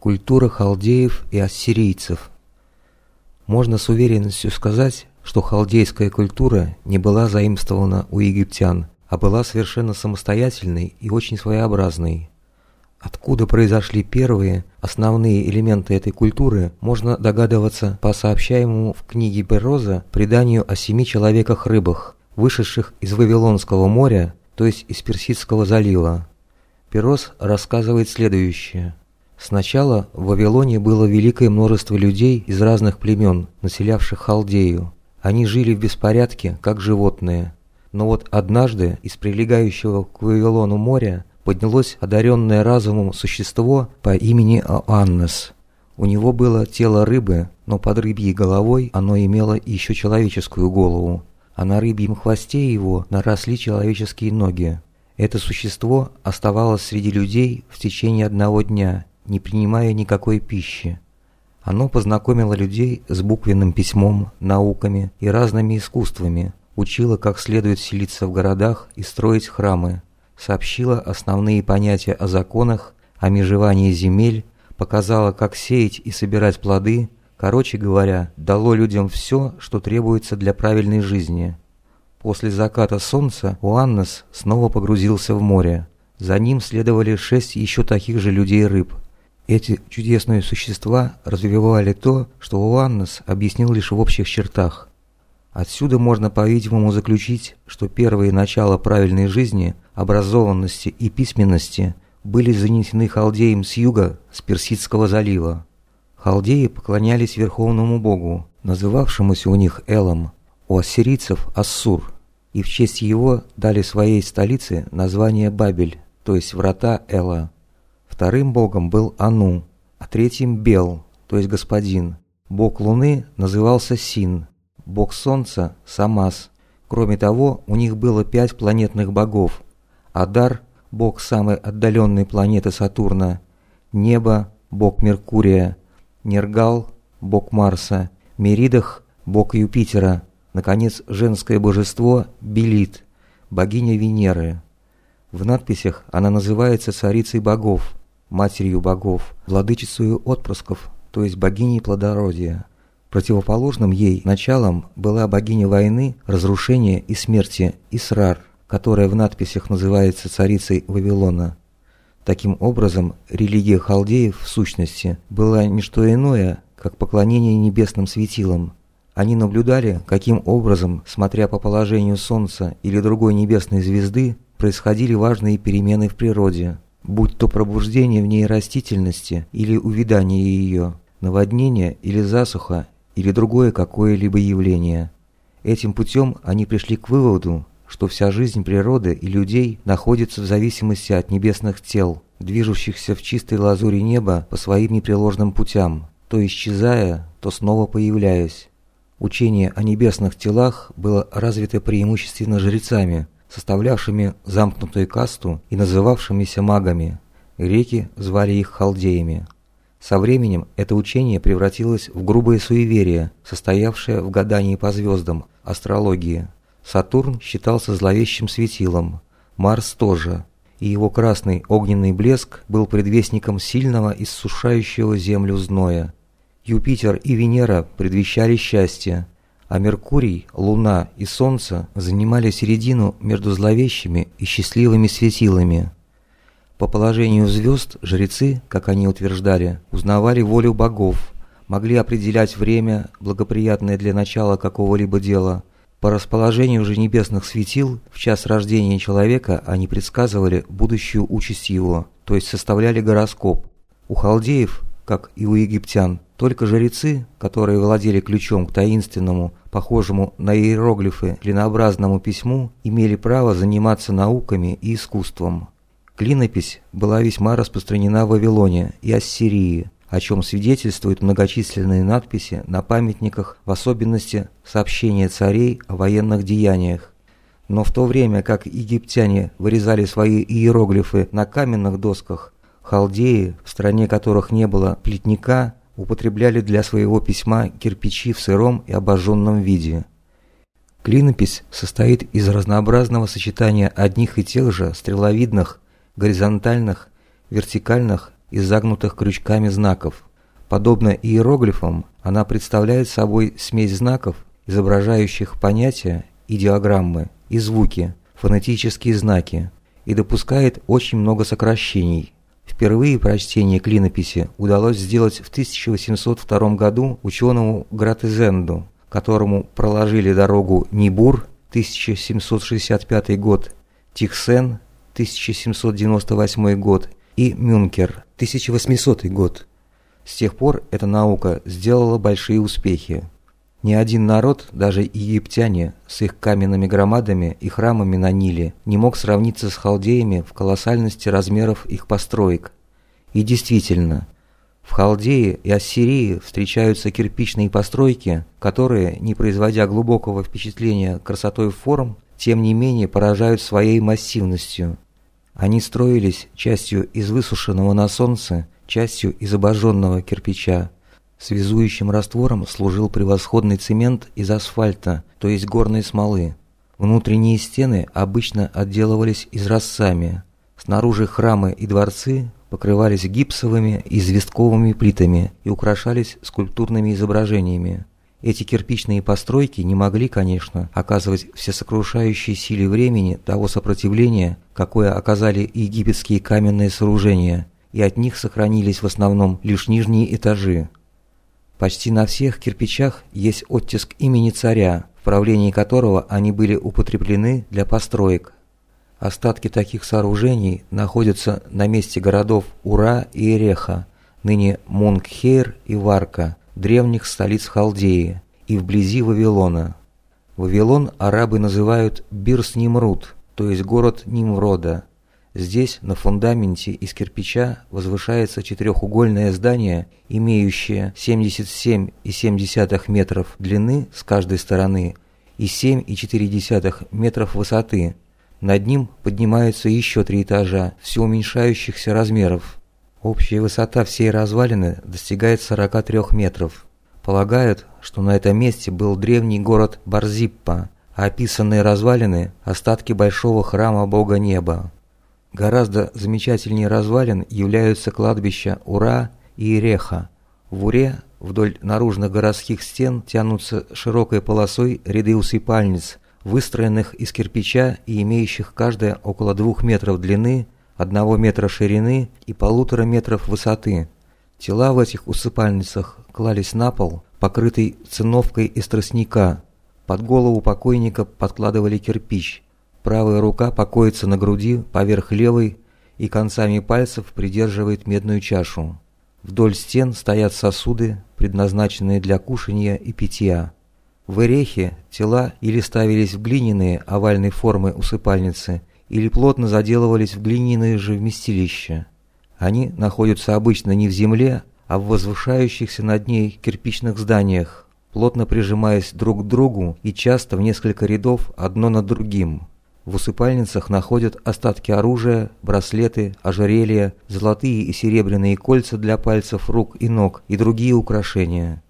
Культура халдеев и ассирийцев. Можно с уверенностью сказать, что халдейская культура не была заимствована у египтян, а была совершенно самостоятельной и очень своеобразной. Откуда произошли первые, основные элементы этой культуры, можно догадываться по сообщаемому в книге Бероза преданию о семи человеках-рыбах, вышедших из Вавилонского моря, то есть из Персидского залива. Перос рассказывает следующее. Сначала в Вавилоне было великое множество людей из разных племен, населявших Халдею. Они жили в беспорядке, как животные. Но вот однажды из прилегающего к Вавилону моря поднялось одаренное разумом существо по имени Аннес. У него было тело рыбы, но под рыбьей головой оно имело еще человеческую голову, а на рыбьем хвосте его наросли человеческие ноги. Это существо оставалось среди людей в течение одного дня не принимая никакой пищи. Оно познакомило людей с буквенным письмом, науками и разными искусствами, учило, как следует селиться в городах и строить храмы, сообщило основные понятия о законах, о межевании земель, показало, как сеять и собирать плоды, короче говоря, дало людям все, что требуется для правильной жизни. После заката солнца Уаннес снова погрузился в море. За ним следовали шесть еще таких же людей-рыб – эти чудесные существа развивали то, что Уаннес объяснил лишь в общих чертах. Отсюда можно, по-видимому, заключить, что первые начала правильной жизни, образованности и письменности были занесены халдеям с юга, с Персидского залива. Халдеи поклонялись верховному богу, называвшемуся у них Элом, у ассирийцев – Ассур, и в честь его дали своей столице название Бабель, то есть врата Эла. Вторым богом был Ану, а третьим Бел, то есть господин. Бог Луны назывался Син, бог Солнца – Самас. Кроме того, у них было пять планетных богов. Адар – бог самой отдаленной планеты Сатурна, Небо – бог Меркурия, Нергал – бог Марса, Меридах – бог Юпитера, наконец, женское божество – Белит, богиня Венеры. В надписях она называется царицей богов – матерью богов, владычицею отпрысков, то есть богиней плодородия. Противоположным ей началом была богиня войны, разрушения и смерти Исрар, которая в надписях называется царицей Вавилона. Таким образом, религия халдеев в сущности была не что иное, как поклонение небесным светилам. Они наблюдали, каким образом, смотря по положению Солнца или другой небесной звезды, происходили важные перемены в природе – будь то пробуждение в ней растительности или увядание ее, наводнение или засуха, или другое какое-либо явление. Этим путем они пришли к выводу, что вся жизнь природы и людей находится в зависимости от небесных тел, движущихся в чистой лазури неба по своим непреложным путям, то исчезая, то снова появляясь. Учение о небесных телах было развито преимущественно жрецами – составлявшими замкнутую касту и называвшимися магами. Греки звали их халдеями. Со временем это учение превратилось в грубое суеверие, состоявшее в гадании по звездам, астрологии. Сатурн считался зловещим светилом, Марс тоже, и его красный огненный блеск был предвестником сильного иссушающего землю зноя. Юпитер и Венера предвещали счастье, а Меркурий, Луна и Солнце занимали середину между зловещими и счастливыми светилами. По положению звезд жрецы, как они утверждали, узнавали волю богов, могли определять время, благоприятное для начала какого-либо дела. По расположению же небесных светил в час рождения человека они предсказывали будущую участь его, то есть составляли гороскоп. У халдеев, как и у египтян, только жрецы, которые владели ключом к таинственному, похожему на иероглифы клинообразному письму, имели право заниматься науками и искусством. Клинопись была весьма распространена в Вавилоне и Ассирии, о чем свидетельствуют многочисленные надписи на памятниках, в особенности сообщения царей о военных деяниях. Но в то время как египтяне вырезали свои иероглифы на каменных досках, халдеи, в стране которых не было плетника, употребляли для своего письма кирпичи в сыром и обожженном виде. Клинопись состоит из разнообразного сочетания одних и тех же стреловидных, горизонтальных, вертикальных, из загнутых крючками знаков. Подобно иероглифам, она представляет собой смесь знаков, изображающих понятия и диаграммы, и звуки, фонетические знаки, и допускает очень много сокращений. Впервые прочтение клинописи удалось сделать в 1802 году ученому Гратезенду, которому проложили дорогу Нибур 1765 год, Тихсен 1798 год и Мюнкер 1800 год. С тех пор эта наука сделала большие успехи. Ни один народ, даже египтяне, с их каменными громадами и храмами на Ниле, не мог сравниться с халдеями в колоссальности размеров их построек. И действительно, в Халдее и Ассирии встречаются кирпичные постройки, которые, не производя глубокого впечатления красотой форм, тем не менее поражают своей массивностью. Они строились частью из высушенного на солнце, частью из обожженного кирпича, Связующим раствором служил превосходный цемент из асфальта, то есть горной смолы. Внутренние стены обычно отделывались изразцами. Снаружи храмы и дворцы покрывались гипсовыми и известковыми плитами и украшались скульптурными изображениями. Эти кирпичные постройки не могли, конечно, оказывать всесокрушающей силе времени того сопротивления, какое оказали египетские каменные сооружения, и от них сохранились в основном лишь нижние этажи. Почти на всех кирпичах есть оттиск имени царя, в правлении которого они были употреблены для построек. Остатки таких сооружений находятся на месте городов Ура и Эреха, ныне Мунгхейр и Варка, древних столиц Халдеи, и вблизи Вавилона. Вавилон арабы называют Бирс-Нимрут, то есть город Нимрода, Здесь, на фундаменте из кирпича, возвышается четырехугольное здание, имеющее 77,7 метров длины с каждой стороны и 7,4 метров высоты. Над ним поднимаются еще три этажа, все уменьшающихся размеров. Общая высота всей развалины достигает 43 метров. Полагают, что на этом месте был древний город Барзиппа, а описанные развалины – остатки большого храма бога неба. Гораздо замечательнее развалин являются кладбища Ура и Реха. В Уре вдоль наружных городских стен тянутся широкой полосой ряды усыпальниц, выстроенных из кирпича и имеющих каждая около двух метров длины, одного метра ширины и полутора метров высоты. Тела в этих усыпальницах клались на пол, покрытый циновкой из тростника. Под голову покойника подкладывали кирпич – Правая рука покоится на груди поверх левой и концами пальцев придерживает медную чашу. Вдоль стен стоят сосуды, предназначенные для кушания и питья. В Эрехе тела или ставились в глиняные овальной формы усыпальницы, или плотно заделывались в глиняные же вместилища. Они находятся обычно не в земле, а в возвышающихся над ней кирпичных зданиях, плотно прижимаясь друг к другу и часто в несколько рядов одно над другим. В усыпальницах находят остатки оружия, браслеты, ожерелья, золотые и серебряные кольца для пальцев рук и ног и другие украшения.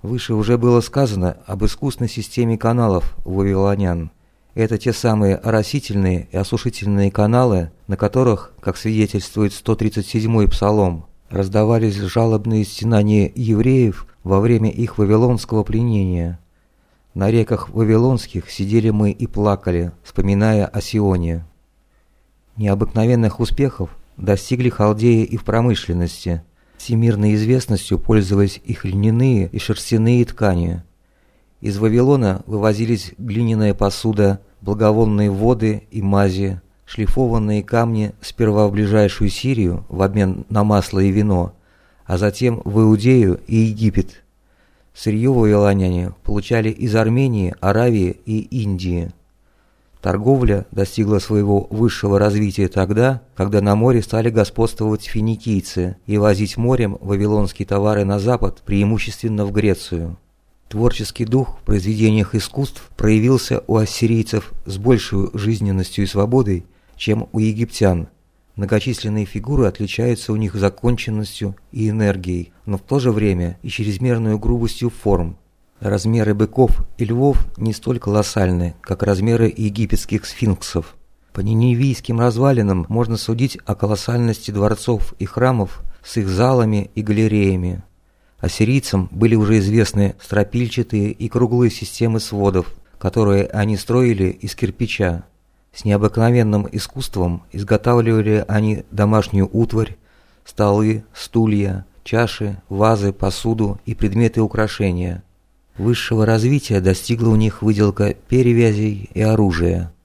Выше уже было сказано об искусной системе каналов у вавилонян. Это те самые оросительные и осушительные каналы, на которых, как свидетельствует 137-й псалом, раздавались жалобные стенания евреев во время их вавилонского пленения – на реках Вавилонских сидели мы и плакали, вспоминая о Сионе. Необыкновенных успехов достигли халдеи и в промышленности. Всемирной известностью пользовались их льняные и шерстяные ткани. Из Вавилона вывозились глиняная посуда, благовонные воды и мази, шлифованные камни сперва в ближайшую Сирию в обмен на масло и вино, а затем в Иудею и Египет – Сырье вавилоняне получали из Армении, Аравии и Индии. Торговля достигла своего высшего развития тогда, когда на море стали господствовать финикийцы и возить морем вавилонские товары на запад, преимущественно в Грецию. Творческий дух в произведениях искусств проявился у ассирийцев с большей жизненностью и свободой, чем у египтян, Многочисленные фигуры отличаются у них законченностью и энергией, но в то же время и чрезмерной грубостью форм. Размеры быков и львов не столь колоссальны, как размеры египетских сфинксов. По ниневийским развалинам можно судить о колоссальности дворцов и храмов с их залами и галереями. Ассирийцам были уже известны стропильчатые и круглые системы сводов, которые они строили из кирпича. С необыкновенным искусством изготавливали они домашнюю утварь, столы, стулья, чаши, вазы, посуду и предметы украшения. Высшего развития достигла у них выделка перевязей и оружия –